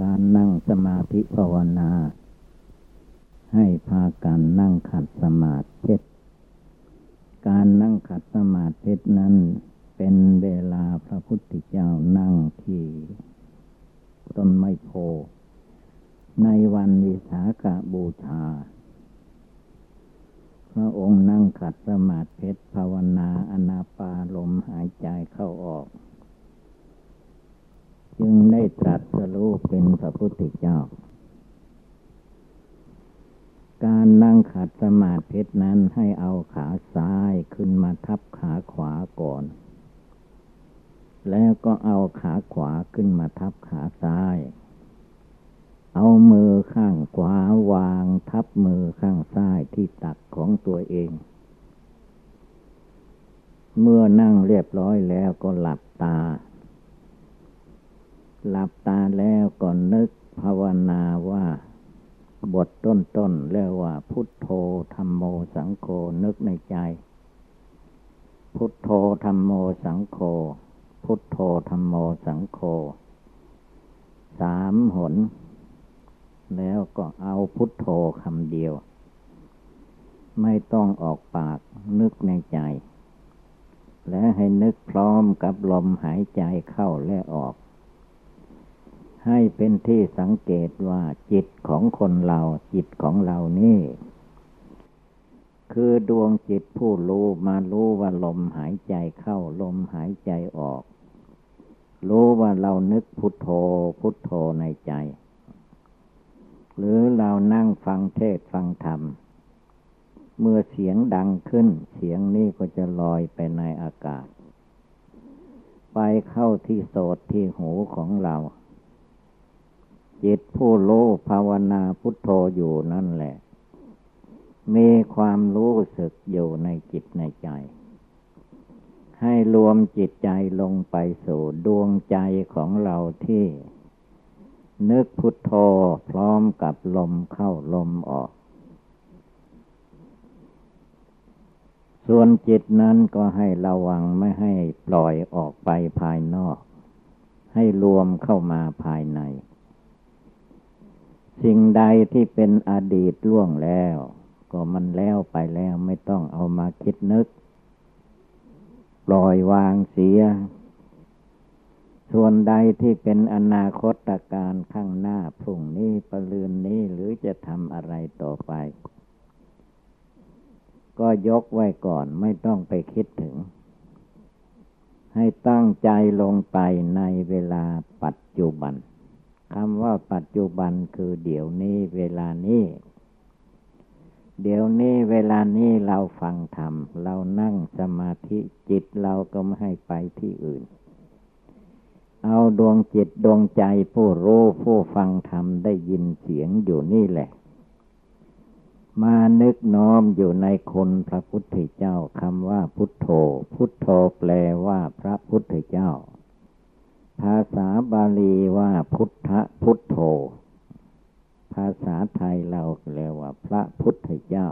การนั่งสมาธิภาวนา ให้พากันนั่งขัดสมาธิการนั่งขัดสมาธินั้น เป็นเวลาพระพุทธเจ้านั่งที่ต้นไม้โพ ในวันวิสาขบูชา พระองค์นั่งขัดสมาธิภาวนาอนาปาลมหายใจเข้าออก จึงได้ตรัสรู้เป็นพระพุทธเจ้า การนั่งขัดสมาธินั้นให้เอาขาซ้ายขึ้นมาทับขาขวาก่อน แล้วก็เอาขาขวาขึ้นมาทับขาซ้าย เอามือข้างขวาวางทับมือข้างซ้ายที่ตักของตัวเอง เมื่อนั่งเรียบร้อยแล้วก็หลับตา หลับตาแล้วก็นึกภาวนาว่า บทต้นๆเรียกว่า พุทโธธรรมโมสังโฆนึกในใจ พุทโธธรรมโมสังโฆพุทโธธรรมโมสังโฆสามหน แล้วก็เอาพุทโธคำเดียว ไม่ต้องออกปากนึกในใจ และให้นึกพร้อมกับลมหายใจเข้าและออก ให้เป็นที่สังเกตว่าจิตของคนเราจิตของเรานี่ คือดวงจิตผู้รู้มารู้ว่าลมหายใจเข้าลมหายใจออก รู้ว่าเรานึกพุทโธพุทโธในใจ หรือเรานั่งฟังเทศฟังธรรม เมื่อเสียงดังขึ้น เสียงนี้ก็จะลอยไปในอากาศ ไปเข้าที่โสดที่หูของเรา จิตผู้รู้ภาวนาพุทโธอยู่นั่นแหละ มีความรู้สึกอยู่ในจิตในใจ ให้รวมจิตใจลงไปสู่ดวงใจของเราที่ นึกพุทโธพร้อมกับลมเข้าลมออก ส่วนจิตนั้นก็ให้ระวังไม่ให้ปล่อยออกไปภายนอก ให้รวมเข้ามาภายใน สิ่งใดที่เป็นอดีตล่วงแล้ว ก็มันแล้วไปแล้วไม่ต้องเอามาคิดนึก ปล่อยวางเสีย ส่วนใดที่เป็นอนาคตการข้างหน้าพรุ่งนี้ประลืนนี้หรือจะทำอะไรต่อไป ก็ยกไว้ก่อนไม่ต้องไปคิดถึง ให้ตั้งใจลงไปในเวลาปัจจุบัน คำว่าปัจจุบันคือเดี๋ยวนี้เวลานี้ เดี๋ยวนี้เวลานี้เราฟังธรรม เรานั่งสมาธิจิตเราก็ไม่ให้ไปที่อื่น เอาดวงจิตดวงใจผู้รู้ผู้ฟังธรรมได้ยินเสียงอยู่นี่แหละ มานึกน้อมอยู่ในคนพระพุทธเจ้าคำว่าพุทโธ พุทโธแปลว่าพระพุทธเจ้า ภาษาบาลีว่าพุทธพุทโธ ภาษาไทยเราเรียกว่า พระพุทธเจ้า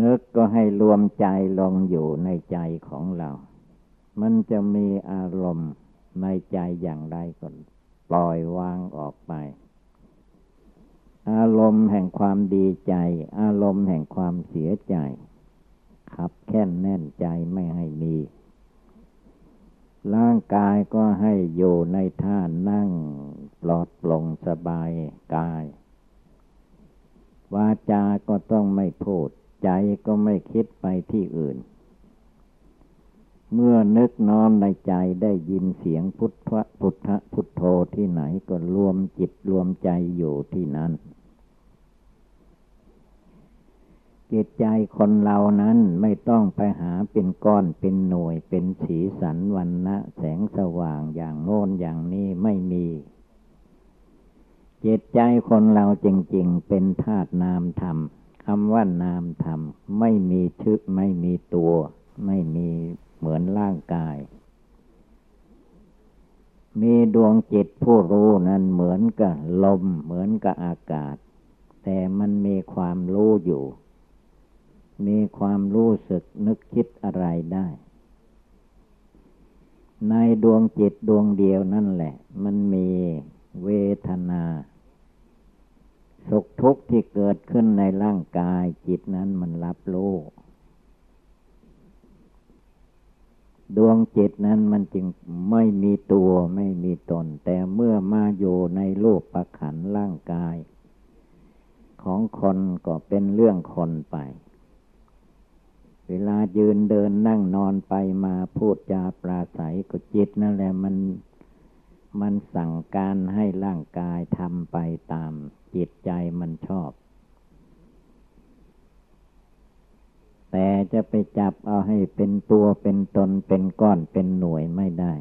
นึกก็ให้รวมใจลงอยู่ในใจของเรา มันจะมีอารมณ์ในใจอย่างใดก็ปล่อยวางออกไป อารมณ์แห่งความดีใจ อารมณ์แห่งความเสียใจ ขับแค่นแน่นใจไม่ให้มี ร่างกายก็ให้อยู่ในท่านั่ง ปลอดปลงสบายกาย วาจาก็ต้องไม่พูด ใจก็ไม่คิดไปที่อื่น เมื่อนึกน้อมในใจได้ยินเสียงพุทธพุทธพุทโธที่ไหนก็รวมจิตรวมใจอยู่ที่นั้น จิตใจคนเรานั้นไม่ต้องไปหาเป็นก้อนเป็นหน่วยเป็นสีสันวันนะแสงสว่างอย่างโน้นอย่างนี้ไม่มี จิตใจคนเราจริง ๆ เป็นธาตุนามธรรมคำว่านามธรรมไม่มีชึกไม่มีตัว ไม่มีเหมือนร่างกาย มีดวงจิตผู้รู้นั้นเหมือนกับลม เหมือนกับอากาศ แต่มันมีความรู้อยู่ มีความรู้สึกนึกคิดอะไรได้ ในดวงจิตดวงเดียวนั่นแหละ มันมีเวทนาสุขทุกข์ที่เกิดขึ้นในร่างกายจิตนั้นมันรับรู้ดวงจิตนั้นมันจึงไม่มีตัวไม่มีตน แต่เมื่อมาอยู่ในรูปประขันร่างกาย ของคนก็เป็นเรื่องคนไป เวลายืนเดินนั่งนอนไปมาพูดจาปราศัยก็จิตนั่นแหละมันมันสั่งการให้ร่างกายทำไปตามจิตใจมันชอบ แต่จะไปจับเอาให้เป็นตัวเป็นตนเป็นก้อนเป็นหน่วยไม่ได้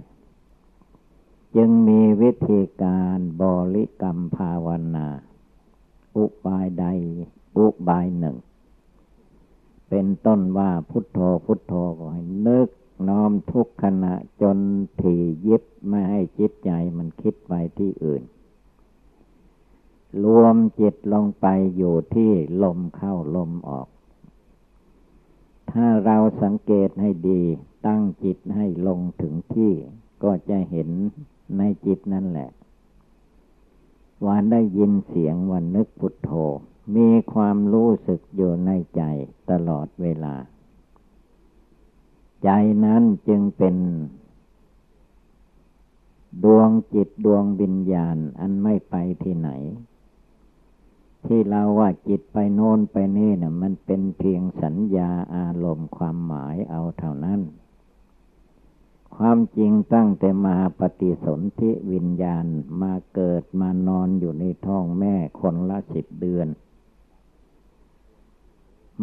จึงมีวิธีการบริกรรมภาวนา อุบายใด อุบายหนึ่ง เป็นต้นว่าพุทโธพุทโธก็ให้นึกน้อมทุกขณะจนถี่ยิบไม่ให้จิตใจมันคิดไปที่อื่น รวมจิตลงไปอยู่ที่ลมเข้าลมออก ถ้าเราสังเกตให้ดีตั้งจิตให้ลงถึงที่ ก็จะเห็นในจิตนั่นแหละว่าได้ยินเสียงวันนึกพุทโธ มีความรู้สึกอยู่ในใจตลอดเวลา ใจนั้นจึงเป็นดวงจิตดวงวิญญาณอันไม่ไปที่ไหน ที่เราว่าจิตไปโน่นไปนี่นะ่ะ มันเป็นเพียงสัญญาอารมณ์ความหมายเอาเท่านั้น ความจริงตั้งแต่มาปฏิสนธิวิญญาณมาเกิดมานอนอยู่ในท้องแม่คนละสิบเดือน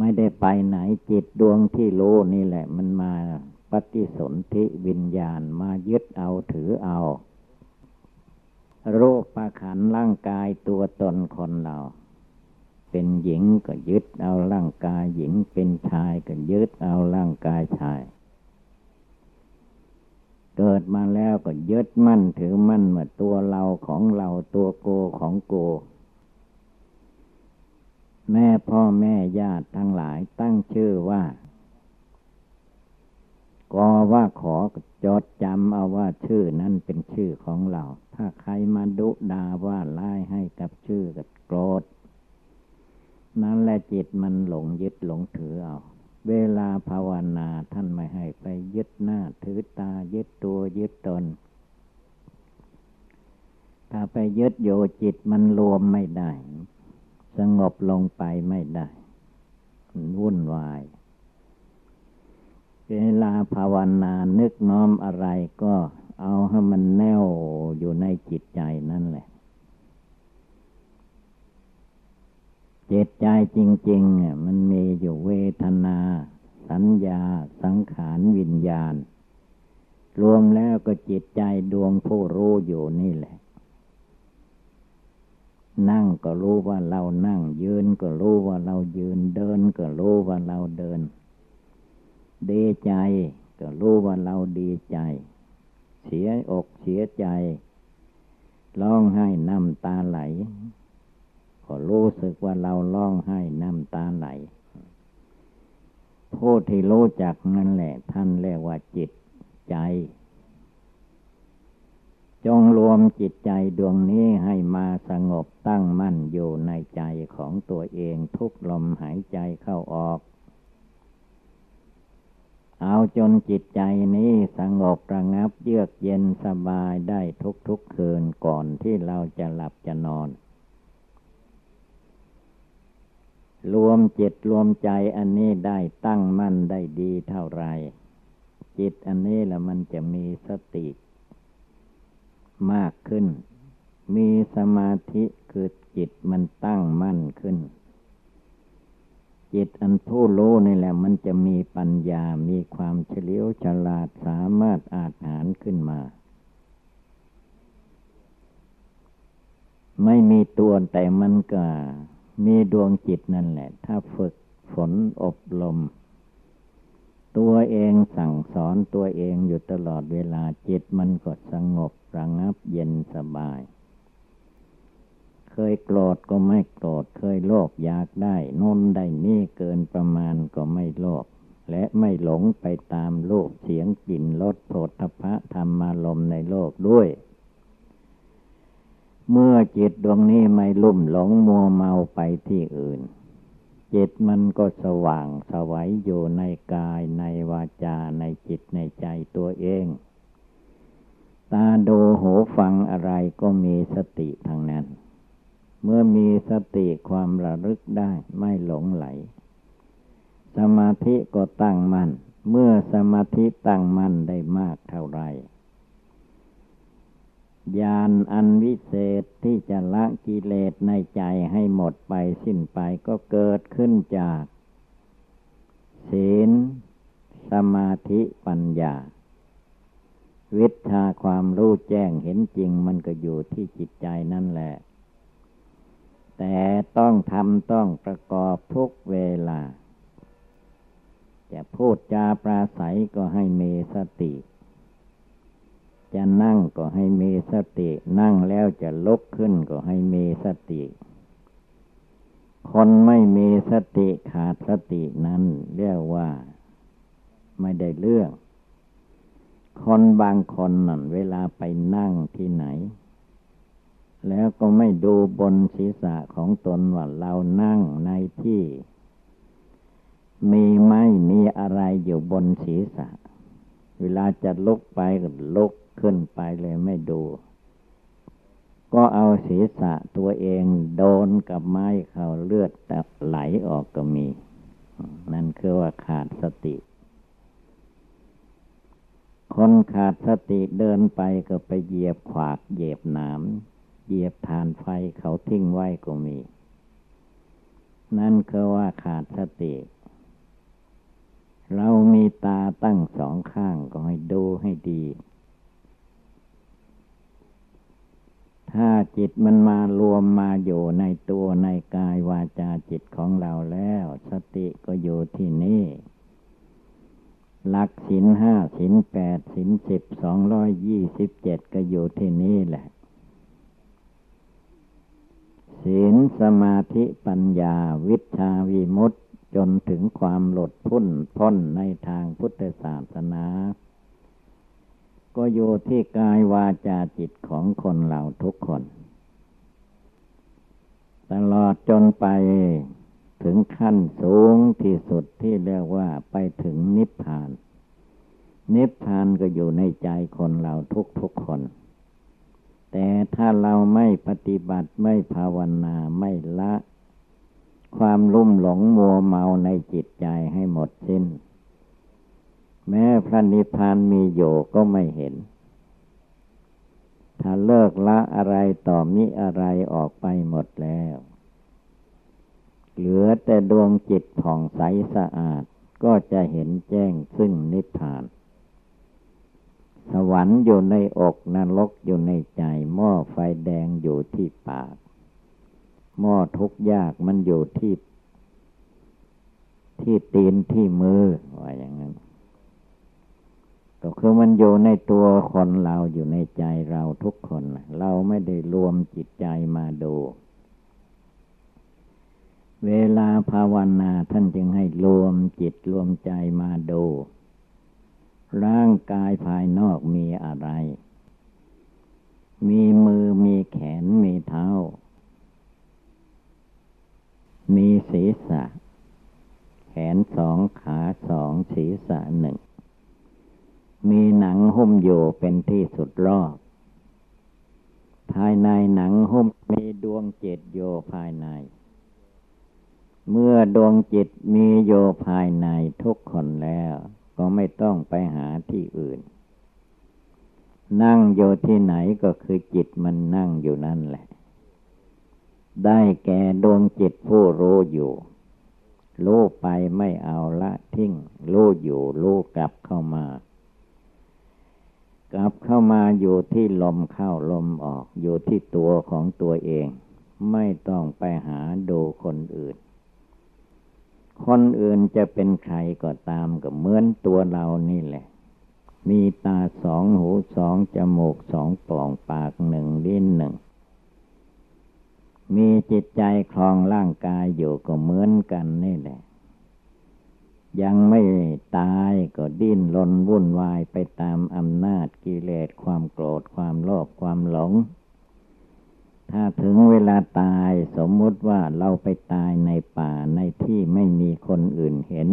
ไม่ได้ไปไหนจิตดวงที่รู้นี่แหละ มันมาปฏิสนธิวิญญาณมายึดเอาถือเอา โรคประขันร่างกายตัวตนคนเรา เป็นหญิงก็ยึดเอาร่างกายหญิงเป็นชายก็ยึดเอาร่างกายชาย เกิดมาแล้วก็ยึดมั่นถือมั่นว่าตัวเราของเราตัวโกของโก แม่พ่อแม่ญาติทั้งหลายตั้งชื่อว่า ก็ว่าขอจดจำเอาว่าชื่อนั้นเป็นชื่อของเรา ถ้าใครมาดุดาว่าไล่ให้กับชื่อก็โกรธ นั่นแหละจิตมันหลงยึดหลงถือเอา เวลาภาวนาท่านไม่ให้ไปยึดหน้าถือตายึดตัวยึดตนถ้าไปยึดโยจิตมันรวมไม่ได้ สงบลงไปไม่ได้ วุ่นวาย เวลาภาวนานึกน้อมอะไรก็เอาให้มันแน่วอยู่ในจิตใจนั่นแหละจิตใจจริงๆมันมีอยู่เวทนา สัญญา สังขารวิญญาณ รวมแล้วก็จิตใจดวงผู้รู้อยู่นี่แหละ นั่งก็รู้ว่าเรานั่ง ยืนก็รู้ว่าเรายืนเดินก็รู้ว่าเราเดิน ดีใจก็รู้ว่าเราดีใจ เสียอกเสียใจร้องไห้น้ำตาไหลก็รู้สึกว่าเราร้องไห้น้ำตาไหลผู้ที่รู้จักนั่นแหละ ท่านเรียกว่าจิตใจ จงรวมจิตใจดวงนี้ให้มาสงบตั้งมั่นอยู่ในใจของตัวเองทุกลมหายใจเข้าออก เอาจนจิตใจนี้สงบระงับเยือกเย็นสบายได้ทุกๆคืนก่อนที่เราจะหลับจะนอน รวมจิตรวมใจอันนี้ได้ตั้งมั่นได้ดีเท่าไร จิตอันนี้ละมันจะมีสติ มากขึ้น มีสมาธิคือจิตมันตั้งมั่นขึ้น จิตอันผู้รู้นี่แหละ มันจะมีปัญญา มีความเฉลียวฉลาดสามารถอาจหารขึ้นมา ไม่มีตัวแต่มันก็มีดวงจิตนั่นแหละ ถ้าฝึกฝนอบรม ตัวเองสั่งสอนตัวเองอยู่ตลอดเวลาจิตมันก็สงบระงับเย็นสบาย เคยโกรธก็ไม่โกรธเคยโลภอยากได้นนได้นี่เกินประมาณก็ไม่โลภและไม่หลงไปตามโลกเสียงกลิ่นรสโผฏฐพะธรรมารมในโลกด้วย เมื่อจิตดวงนี้ไม่ลุ่มหลงมัวเมาไปที่อื่น จิตมันก็สว่างสวัยอยู่ในกายในวาจาในจิตในใจตัวเอง ตาดูหูฟังอะไรก็มีสติทางนั้น เมื่อมีสติความระลึกได้ไม่หลงไหล สมาธิก็ตั้งมัน่น เมื่อสมาธิตั้งมั่นได้มากเท่าไร ญาณอันวิเศษที่จะละกิเลสในใจให้หมดไปสิ้นไปก็เกิดขึ้นจาก ศีล สมาธิปัญญา วิชาความรู้แจ้งเห็นจริงมันก็อยู่ที่จิตใจนั่นแหละ แต่ต้องทำต้องประกอบทุกเวลา จะพูดจาปราศัยก็ให้เมสติ จะนั่งก็ให้มีสติ นั่งแล้วจะลุกขึ้นก็ให้มีสติ คนไม่มีสติขาดสตินั้นเรียกว่าไม่ได้เรื่อง คนบางคนนั่นเวลาไปนั่งที่ไหน แล้วก็ไม่ดูบนศีรษะของตนว่าเรานั่งในที่ มีไม่มีอะไรอยู่บนศีรษะ เวลาจะลุกไปก็ลุก ขึ้นไปเลยไม่ดู ก็เอาศีรษะตัวเองโดนกับไม้เขาเลือดแต่ไหลออกก็มี นั่นคือว่าขาดสติ คนขาดสติเดินไปก็ไปเหยียบขวากเหยียบหนามเหยียบฐานไฟเขาทิ้งไว้ก็มี นั่นคือว่าขาดสติเรามีตาตั้งสองข้างก็ให้ดูให้ดี ถ้าจิตมันมารวมมาอยู่ในตัวในกายวาจาจิตของเราแล้ว สติก็อยู่ที่นี่หลักสินห้าสินแปดสินสิบสองร้อยยี่สิบเจ็ดก็อยู่ที่นี่แหละศีลสมาธิปัญญาวิชาวิมุตตจนถึงความหลดพ้นพ้นในทางพุทธศาสนา ก็อยู่ที่กายวาจาจิตของคนเราทุกคน ตลอดจนไปถึงขั้นสูงที่สุดที่เรียกว่าไปถึงนิพพาน นิพพานก็อยู่ในใจคนเราทุกทุกคน แต่ถ้าเราไม่ปฏิบัติไม่ภาวนาไม่ละ ความลุ่มหลงมัวเมาในจิตใจให้หมดสิ้น แม้พระนิพพานมีอยู่ก็ไม่เห็น ถ้าเลิกละอะไรต่อมิอะไรออกไปหมดแล้ว เหลือแต่ดวงจิตผ่องใสสะอาดก็จะเห็นแจ้งซึ่งนิพพาน สวรรค์อยู่ในอกนรกอยู่ในใจ หม้อไฟแดงอยู่ที่ปาก หม้อทุกยากมันอยู่ที่ ที่ตีนที่มือว่าอย่างนั้น ก็คือมันอยู่ในตัวคนเราอยู่ในใจเราทุกคน เราไม่ได้รวมจิตใจมาดู เวลาภาวนาท่านจึงให้รวมจิตรวมใจมาดู ร่างกายภายนอกมีอะไร มีมือมีแขนมีเท้า มีศีรษะ แขนสองขาสองศีรษะหนึ่ง มีหนังหุ้มอยู่เป็นที่สุดรอบ ภายในหนังหุ้มมีดวงจิตโยภายใน เมื่อดวงจิตมีโยภายในทุกคนแล้ว ก็ไม่ต้องไปหาที่อื่น นั่งโยที่ไหนก็คือจิตมันนั่งอยู่นั่นแหละ ได้แก่ดวงจิตผู้รู้อยู่รู้ไปไม่เอาละทิ้งรู้อยู่รู้กลับเข้ามา กลับเข้ามาอยู่ที่ลมเข้าลมออก อยู่ที่ตัวของตัวเอง ไม่ต้องไปหาดูคนอื่น คนอื่นจะเป็นใครก็ตามก็เหมือนตัวเรานี่แหละ มีตาสองหูสองจมูกสองป่องปากหนึ่งลิ้นหนึ่ง มีจิตใจคลองร่างกายอยู่ก็เหมือนกันนี่แหละ ยังไม่ตายก็ดิ้นรนวุ่นวายไปตามอำนาจกิเลสความโกรธความโลภความหลง ถ้าถึงเวลาตายสมมุติว่าเราไปตายในป่าในที่ไม่มีคนอื่นเห็น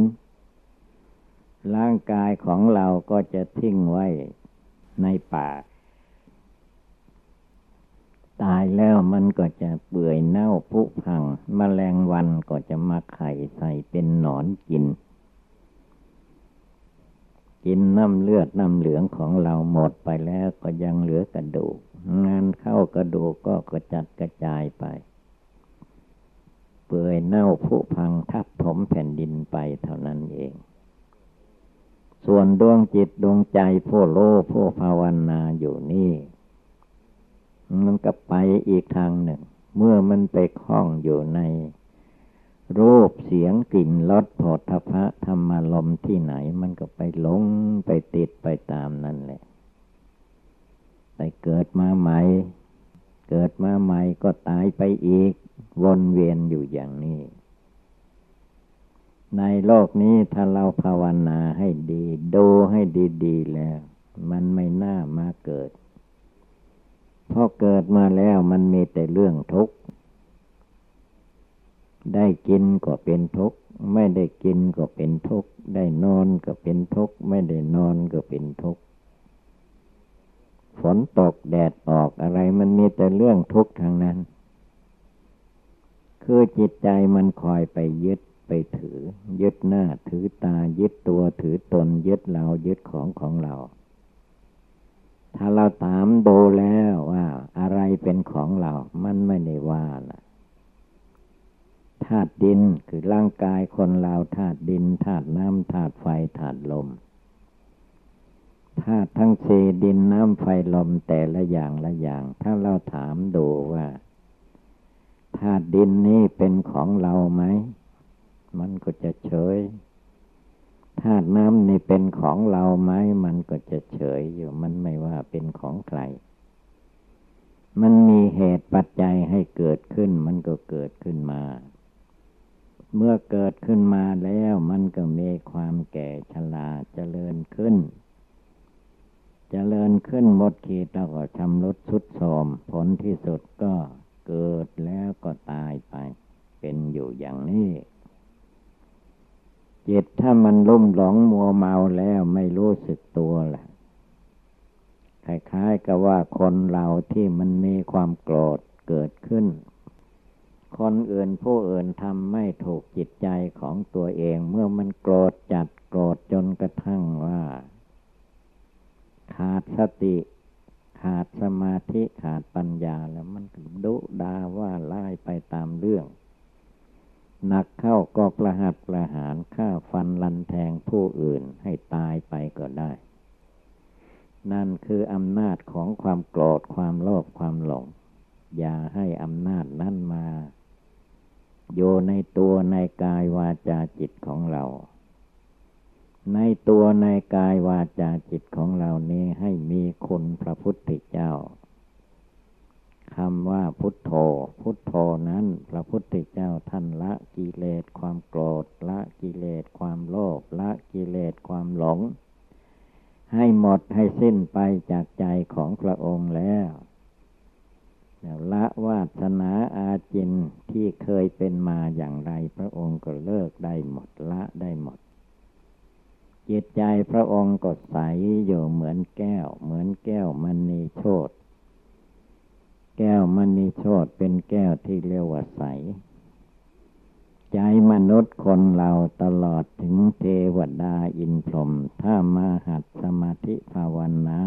ร่างกายของเราก็จะทิ้งไว้ในป่า ตายแล้วมันก็จะเปื่อยเน่าผุพังมแมลงวันก็จะมาไข่ใส่เป็นหนอนกิน กินน้ำเลือดน้ำเหลืองของเราหมดไปแล้วก็ยังเหลือกระดูก งานเข้ากระดูกก็กระจัดกระจายไป เปื่อยเน่าผุพังทับถมแผ่นดินไปเท่านั้นเอง ส่วนดวงจิตดวงใจผู้โลผู้ภาวนาอยู่นี่ มันก็ไปอีกทางหนึ่ง เมื่อมันไปคล้องอยู่ใน รูปเสียงกลิ่นรสโผฏฐพะธรรมลมที่ไหน มันก็ไปหลงไปติดไปตามนั่นแหละ ไปเกิดมาใหม่ เกิดมาใหม่ก็ตายไปอีก วนเวียนอยู่อย่างนี้ ในโลกนี้ถ้าเราภาวนาให้ดี ดูให้ดี ๆ แล้ว มันไม่น่ามาเกิดพอเกิดมาแล้วมันมีแต่เรื่องทุกข์ ได้กินก็เป็นทุกข์ไม่ได้กินก็เป็นทุกข์ได้นอนก็เป็นทุกข์ไม่ได้นอนก็เป็นทุกข์ฝนตกแดดออกอะไรมันมีแต่เรื่องทุกข์ทางนั้น คือจิตใจมันคอยไปยึดไปถือ ยึดหน้าถือตายึดตัวถือตนยึดเรายึดของของเรา ถ้าเราถามดูแล้วว่า อะไรเป็นของเรา มันไม่ได้ว่านะ ธาตุดินคือร่างกายคนเราธาตุดินธาตุน้ำธาตุไฟธาตุลมธาตุทั้งสี่ดินน้ำไฟลมแต่ละอย่างละอย่าง ถ้าเราถามดูว่าธาตุดินนี้เป็นของเราไหม มันก็จะเฉยธาตุน้ำนี่เป็นของเราไหมมันก็จะเฉยอยู่มันไม่ว่าเป็นของใคร มันมีเหตุปัจจัยให้เกิดขึ้น มันก็เกิดขึ้นมา เมื่อเกิดขึ้นมาแล้วมันก็มีความแก่ชราเจริญขึ้นเจริญขึ้นหมดขีดแล้วก็ชำรุดสุดโทมผลที่สุดก็เกิดแล้วก็ตายไป เป็นอยู่อย่างนี้จิตถ้ามันลุ่มหลงมัวเมาแล้วไม่รู้สึกตัวแหละคล้ายๆกับว่าคนเราที่มันมีความโกรธเกิดขึ้น คนอื่นผู้อื่นทำไม่ถูกจิตใจของตัวเอง เมื่อมันโกรธจัดโกรธจนกระทั่งว่า ขาดสติ ขาดสมาธิขาดปัญญาแล้วมันดุดาว่าไล่ไปตามเรื่องหนักเข้าก็ประหัตประหารฆ่าฟันลันแทงผู้อื่นให้ตายไปก็ได้ นั่นคืออำนาจของความโกรธความโลภความหลง อย่าให้อำนาจนั่นมา อยู่ในตัวในกายวาจาจิตของเรา ในตัวในกายวาจาจิตของเรานี้ให้มีคุณพระพุทธเจ้าคำว่าพุทโธ พุทโธนั้น พระพุทธเจ้าท่านละกิเลสความโกรธ ละกิเลสความโลภ ละกิเลสความหลง ให้หมดให้สิ้นไปจากใจของพระองค์แล้ว ละวาสนาอาจินที่เคยเป็นมาอย่างไร พระองค์ก็เลิกได้หมดละได้หมด จิตใจพระองค์ก็ใสอยู่เหมือนแก้ว เหมือนแก้วมณีโชตแก้วมณีโชตเป็นแก้วที่เรียกว่าใส ใจมนุษย์คนเราตลอดถึงเทวดาอินพรหมถ้ามาหัดสมาธิภาวนา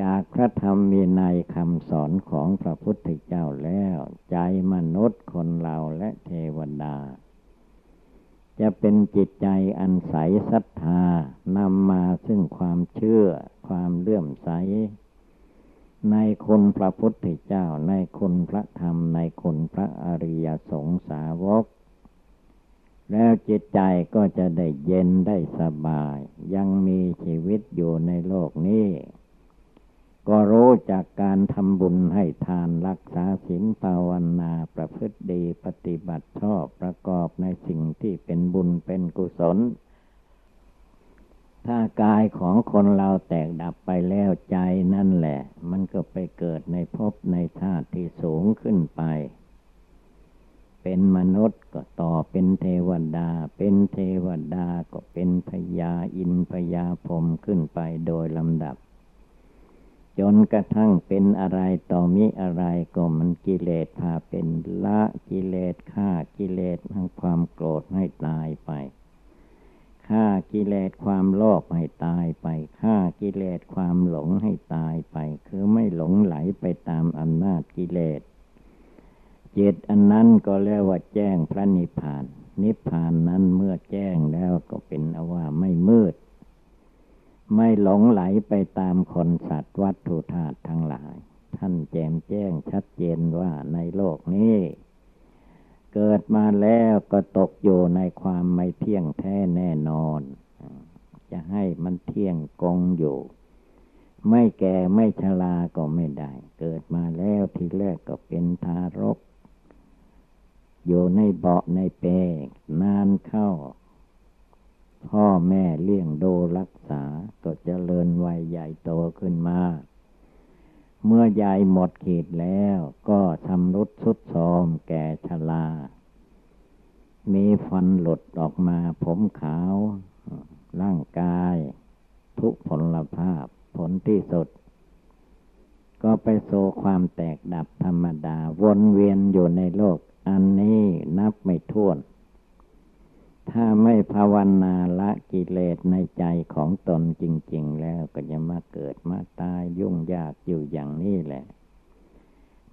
จากพระธรรมมีในคำสอนของพระพุทธเจ้าแล้ว ใจมนุษย์คนเราและเทวดา จะเป็นจิตใจอันใสศรัทธานำมาซึ่งความเชื่อ ความเลื่อมใส ในคุณพระพุทธเจ้าในคุณพระธรรมในคุณพระอริยสงสาวกแล้วจิตใจก็จะได้เย็นได้สบาย ยังมีชีวิตอยู่ในโลกนี้ ก็รู้จากการทำบุญให้ทานรักษาศีลภาวนาประพฤติดีปฏิบัติชอบประกอบในสิ่งที่เป็นบุญเป็นกุศล ถ้ากายของคนเราแตกดับไปแล้วใจนั่นแหละ มันก็ไปเกิดในภพในชาติที่สูงขึ้นไป เป็นมนุษย์ก็ต่อเป็นเทวดา เป็นเทวดาก็เป็นพญาอินพญาพรมขึ้นไปโดยลำดับ จนกระทั่งเป็นอะไรต่อมิอะไรก็มันกิเลสพาเป็นละกิเลสฆ่ากิเลสทั้งความโกรธให้ตายไปฆ่ากิเลสความโลภให้ตายไปฆ่ากิเลสความหลงให้ตายไป คือไม่หลงไหลไปตามอำนาจกิเลสเจตอันนั้นก็เรียกว่าแจ้งพระนิพพาน นิพพานนั้นเมื่อแจ้งแล้วก็เป็นอว่าไม่มืด ไม่หลงไหลไปตามคนสัตว์วัตถุธาตุทั้งหลาย ท่านแจมแจ้งชัดเจนว่าในโลกนี้ เกิดมาแล้วก็ตกอยู่ในความไม่เที่ยงแท้แน่นอน จะให้มันเที่ยงกงอยู่ ไม่แก่ไม่ชราก็ไม่ได้ เกิดมาแล้วทีแรกก็เป็นทารก อยู่ในเบาะในเปนานเข้า พ่อแม่เลี้ยงดูรักษา ก็จเจริญวัยใหญ่โตขึ้นมา เมื่อใหญ่หมดขีดแล้วก็ชำรุดสุดโทมแก่ชรา มีฟันหลุดออกมาผมขาว ร่างกาย ทุกผลภาพผลที่สุด ก็ไปโซความแตกดับธรรมดา วนเวียนอยู่ในโลก อันนี้นับไม่ถ้วน ถ้าไม่ภาวนาละกิเลสในใจของตนจริง ๆ แล้วก็จะมาเกิดมาตายยุ่งยากอยู่อย่างนี้แหละ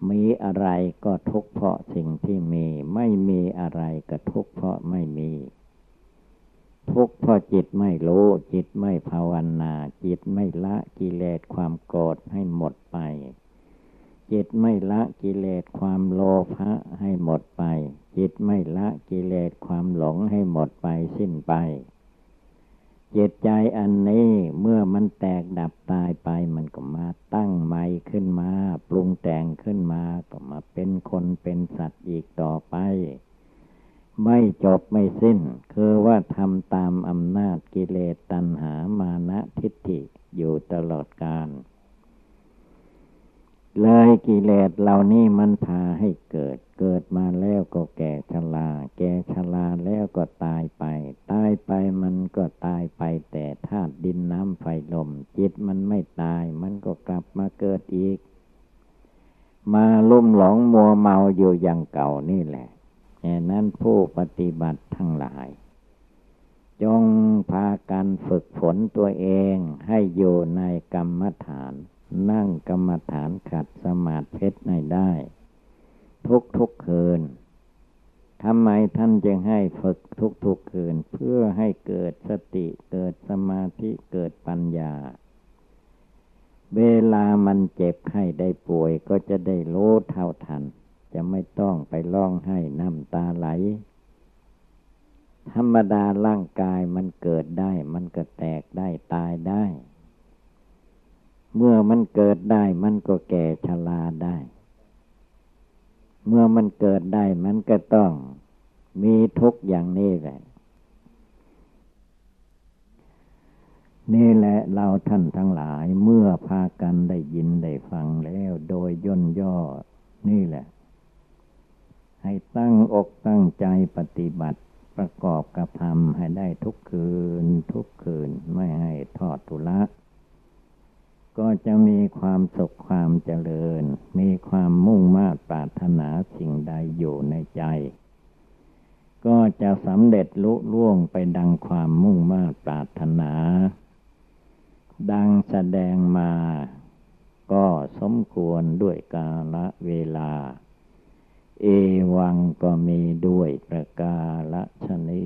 มีอะไรก็ทุกข์เพราะสิ่งที่มี ไม่มีอะไรก็ทุกข์เพราะไม่มี ทุกข์เพราะจิตไม่รู้จิตไม่ภาวนา จิตไม่ละกิเลสความโกรธให้หมดไป จิตไม่ละกิเลสความโลภะให้หมดไป จิตไม่ละกิเลสความหลงให้หมดไปสิ้นไป จิตใจอันนี้เมื่อมันแตกดับตายไปมันก็มาตั้งใหม่ขึ้นมา ปรุงแต่งขึ้นมาก็มาเป็นคนเป็นสัตว์อีกต่อไป ไม่จบไม่สิ้น คือว่าทำตามอำนาจกิเลสตัณหามานะทิฏฐิอยู่ตลอดกาล เลยกิเลสเหล่านี้มันพาให้เกิด เกิดมาแล้วก็แก่ชรา แก่ชราแล้วก็ตายไป ตายไปมันก็ตายไป แต่ธาตุดินน้ำไฟลม จิตมันไม่ตาย มันก็กลับมาเกิดอีก มาลุ่มหลงมัวเมาอยู่อย่างเก่านี่แหละแค่นั้นผู้ปฏิบัติทั้งหลาย จงพากันฝึกฝนตัวเองให้อยู่ในกรรมฐาน นั่งกรรมฐานขัดสมาธิในได้ ทุกทุกคืนทำไมท่านจึงให้ฝึกทุกทุกคืน เพื่อให้เกิดสติเกิดสมาธิเกิดปัญญา เวลามันเจ็บไข้ได้ป่วยก็จะได้รู้เท่าทัน จะไม่ต้องไปร้องให้น้ำตาไหล ธรรมดาร่างกายมันเกิดได้ มันก็แตกได้ตายได้ เมื่อมันเกิดได้มันก็แก่ชราได้ เมื่อมันเกิดได้มันก็ต้องมีทุกอย่างนี้แหละ นี่แหละเราท่านทั้งหลายเมื่อพากันได้ยินได้ฟังแล้วโดยย่นย่อ นี่แหละ ให้ตั้งอกตั้งใจปฏิบัติประกอบกับธรรมให้ได้ทุกคืน ทุกคืนไม่ให้ทอดทุละ ก็จะมีความสุขความเจริญ มีความมุ่งมา่ปรารถนาสิ่งใดอยู่ในใจ ก็จะสำเร็จลุล่วงไปดังความมุ่งมา่ปรารถนา ดังแสดงมา ก็สมควรด้วยกาลเวลา เอวังก็มีด้วยประกาศชนี